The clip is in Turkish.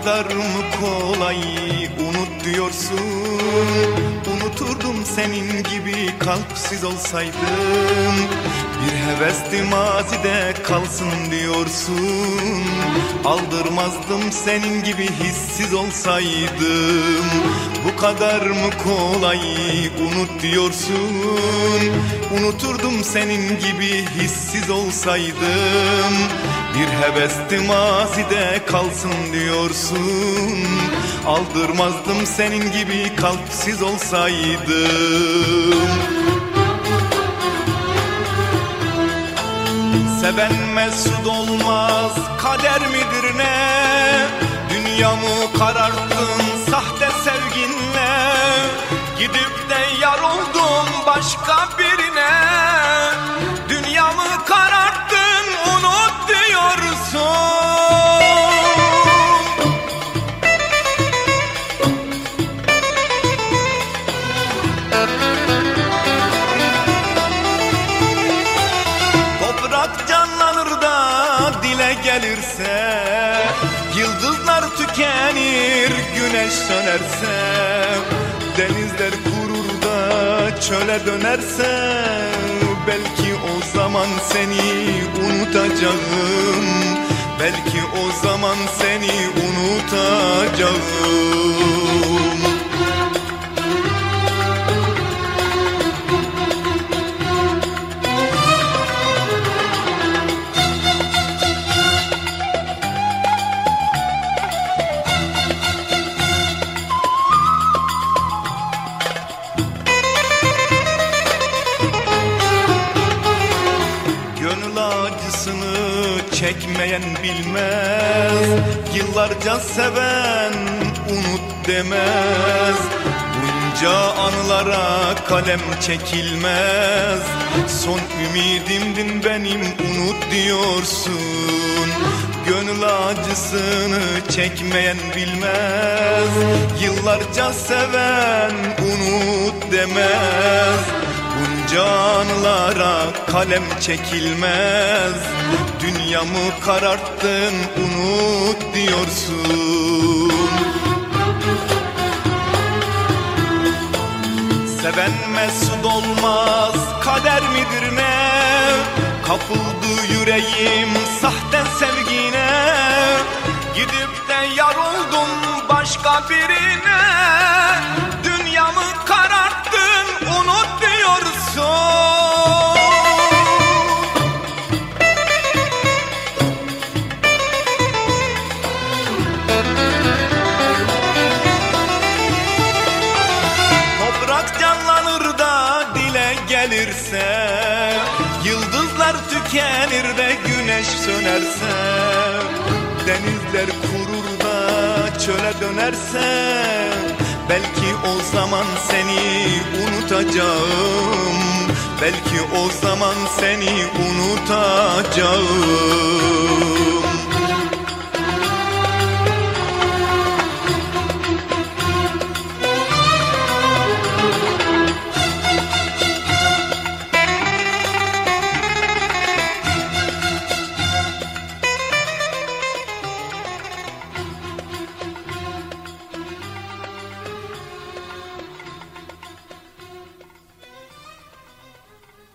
kadar mı kolay? Unut diyorsun. Unuturdum senin gibi kalpsiz olsaydım. Bir hevesti mazide kalsın diyorsun. Aldırmazdım senin gibi hissiz olsaydım. Bu kadar mı kolay? Unut diyorsun. Unuturdum senin gibi hissiz olsaydım. Bir hevesli mazide kalsın diyorsun. Aldırmazdım senin gibi kalpsiz olsaydım. Seven mesut olmaz kader midir ne? Dünyamı da dile gelirse Yıldızlar tükenir güneş sönerse Denizler kurur da çöle dönerse Belki o zaman seni unutacağım Belki o zaman seni unutacağım çekmeyen bilmez. Yıllarca seven unut demez. Bunca anılara kalem çekilmez. Son ümidimdin benim unut diyorsun. Gönül acısını çekmeyen bilmez. Yıllarca seven unut demez Bunca anılara kalem çekilmez. Dünyamı kararttın unut diyorsun. Seven mesut olmaz kader midir ne? Kapıldı yüreğim sahte sevgine. Gidip de yar oldum başka birine Yıldızlar tükenir de güneş sönerse Denizler kurur da çöle dönerse Belki o zaman seni unutacağım Belki o zaman seni unutacağım